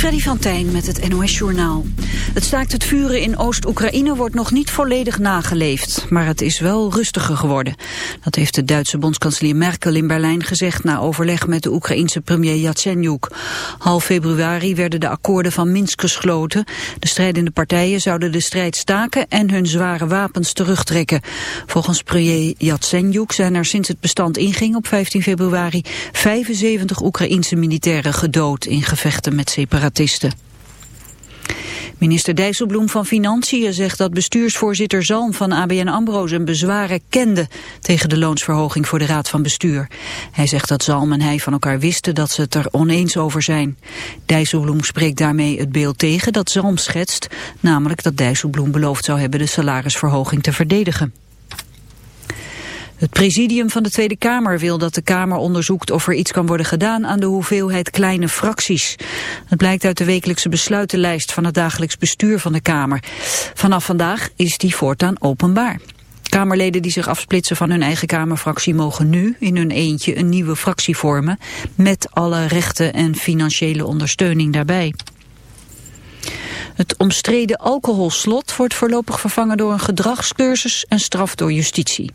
Freddy van Tijn met het NOS-journaal. Het staakt het vuren in Oost-Oekraïne wordt nog niet volledig nageleefd. Maar het is wel rustiger geworden. Dat heeft de Duitse bondskanselier Merkel in Berlijn gezegd... na overleg met de Oekraïense premier Yatsenyuk. Half februari werden de akkoorden van Minsk gesloten. De strijdende partijen zouden de strijd staken... en hun zware wapens terugtrekken. Volgens premier Yatsenyuk zijn er sinds het bestand inging op 15 februari... 75 Oekraïense militairen gedood in gevechten met separatisten. Minister Dijsselbloem van Financiën zegt dat bestuursvoorzitter Zalm van ABN AMRO zijn bezwaren kende tegen de loonsverhoging voor de Raad van Bestuur. Hij zegt dat Zalm en hij van elkaar wisten dat ze het er oneens over zijn. Dijsselbloem spreekt daarmee het beeld tegen dat Zalm schetst, namelijk dat Dijsselbloem beloofd zou hebben de salarisverhoging te verdedigen. Het presidium van de Tweede Kamer wil dat de Kamer onderzoekt of er iets kan worden gedaan aan de hoeveelheid kleine fracties. Het blijkt uit de wekelijkse besluitenlijst van het dagelijks bestuur van de Kamer. Vanaf vandaag is die voortaan openbaar. Kamerleden die zich afsplitsen van hun eigen Kamerfractie mogen nu in hun eentje een nieuwe fractie vormen met alle rechten en financiële ondersteuning daarbij. Het omstreden alcoholslot wordt voorlopig vervangen door een gedragscursus en straf door justitie.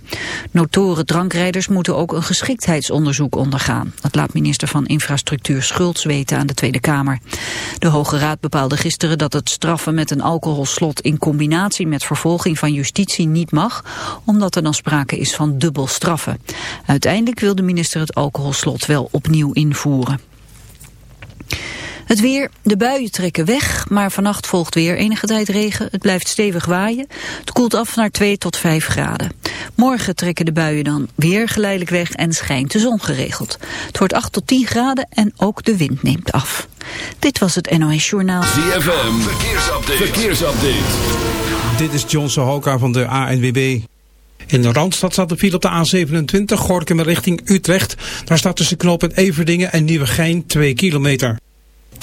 Notoren drankrijders moeten ook een geschiktheidsonderzoek ondergaan. Dat laat minister van Infrastructuur Schultz weten aan de Tweede Kamer. De Hoge Raad bepaalde gisteren dat het straffen met een alcoholslot in combinatie met vervolging van justitie niet mag, omdat er dan sprake is van dubbel straffen. Uiteindelijk wil de minister het alcoholslot wel opnieuw invoeren. Het weer, de buien trekken weg, maar vannacht volgt weer enige tijd regen. Het blijft stevig waaien. Het koelt af naar 2 tot 5 graden. Morgen trekken de buien dan weer geleidelijk weg en schijnt de zon geregeld. Het wordt 8 tot 10 graden en ook de wind neemt af. Dit was het NOS Journaal. ZFM, verkeersupdate. verkeersupdate. Dit is John Sohoka van de ANWB. In de Randstad staat de file op de A27, Gorkum richting Utrecht. Daar staat tussen knooppunt Everdingen en Nieuwegein 2 kilometer.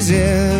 easy.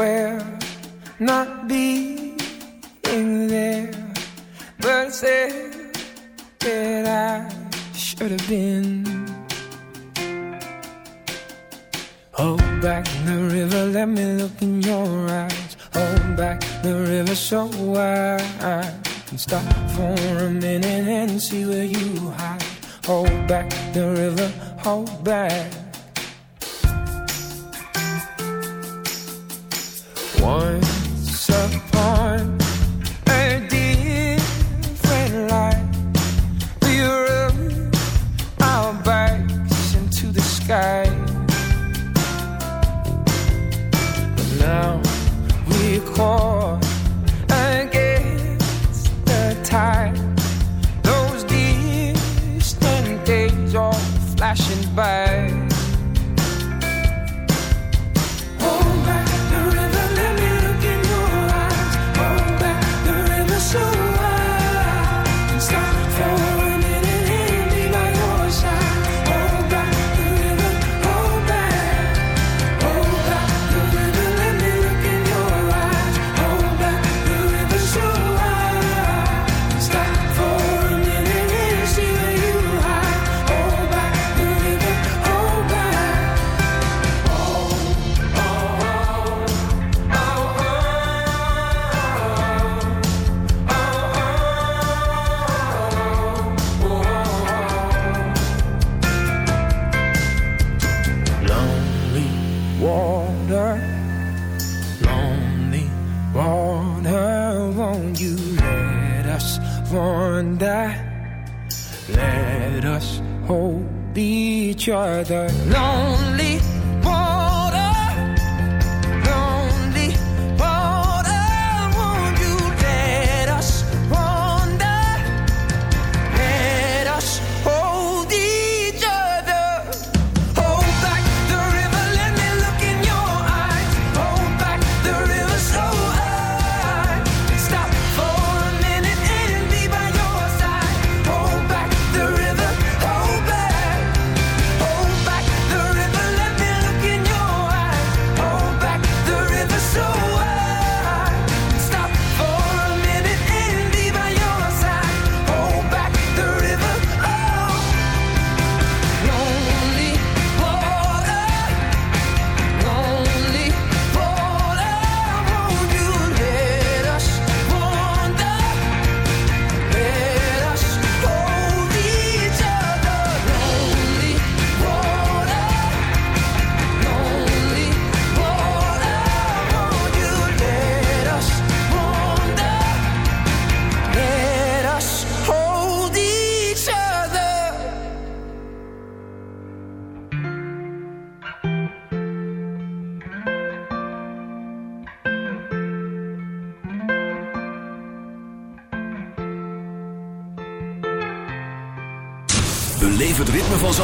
swear not being there, but I said that I should have been. Hold back the river, let me look in your eyes. Hold back the river so I can stop for a minute and see where you hide. Hold back the river, hold back. One.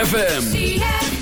ZFM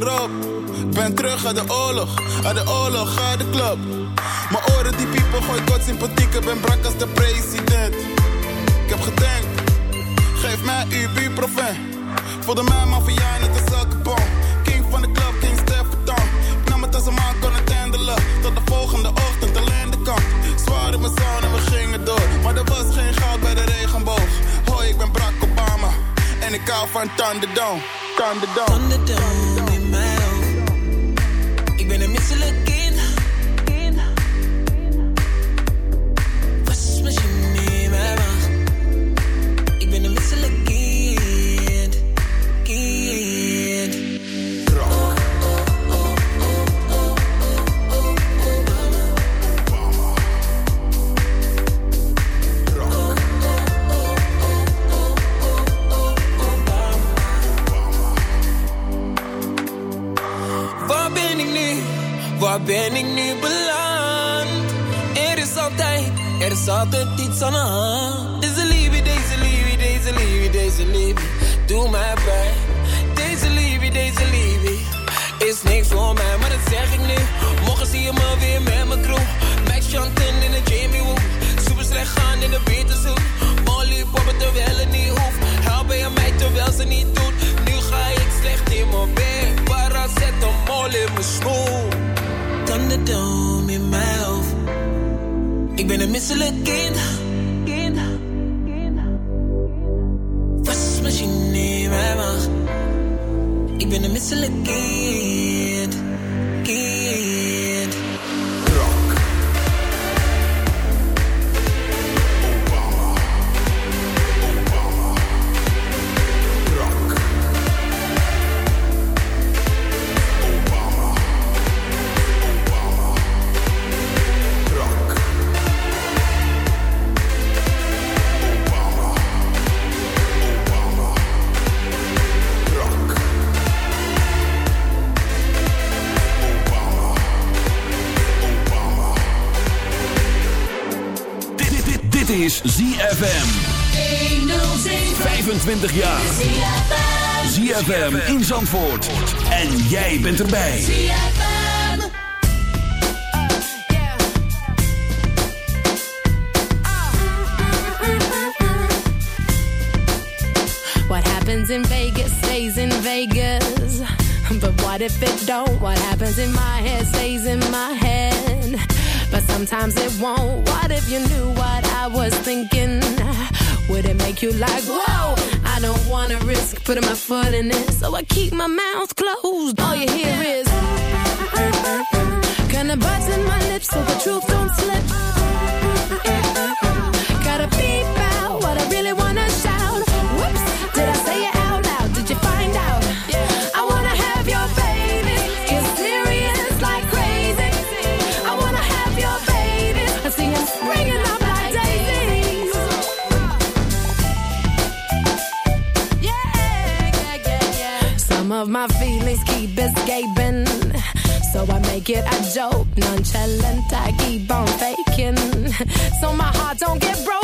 bel de dokter op. Ik ben terug uit de oorlog, uit de oorlog, uit de club. Mijn oren die piepen, gooi kort sympathiek. Ben brak als de president. Ik heb gedenkt, geef mij uw buurproven. Voelde mij maffia net een zakkenbom. King van de club, King Stefan. Ik nam het als een man kon het handelen. Tot de volgende ochtend alleen de kant. Zwaar in mijn zon en we gingen door. Maar er was geen goud bij de regenboog. Hoi, ik ben Barack Obama. En ik hou van Thunderdome. Thunderdome. Thunderdome iets aan de hand. Deze liefde, deze liefde, doe mij pijn. Deze liefde, deze liefde, is niks voor mij, maar dat zeg ik nu. Morgen zie je me weer met mijn crew. Max Chanten in de Jamie Woo. Super slecht gaan in de Beterzoek. Molly poppen terwijl het niet hoeft. Helpen je mij terwijl ze niet doet. Nu ga ik slecht in mijn bed. Para zet een mol in mijn schoen. Thunderdome in mijn hoofd. Ik ben een misselijk ben ZFM. 25 jaar. ZFM in Zandvoort. En jij bent erbij. What happens in Vegas stays in Vegas. But what if it don't? What happens in my head stays in my head. Sometimes it won't. What if you knew what I was thinking? Would it make you like, whoa? I don't wanna risk putting my foot in it. So I keep my mouth closed. All you hear is, kinda button my lips so the truth don't slip. Gotta beep out what I really wanna shout. Whoops, did I say it I make it. I joke, nonchalant, I keep on faking. So my heart don't get broken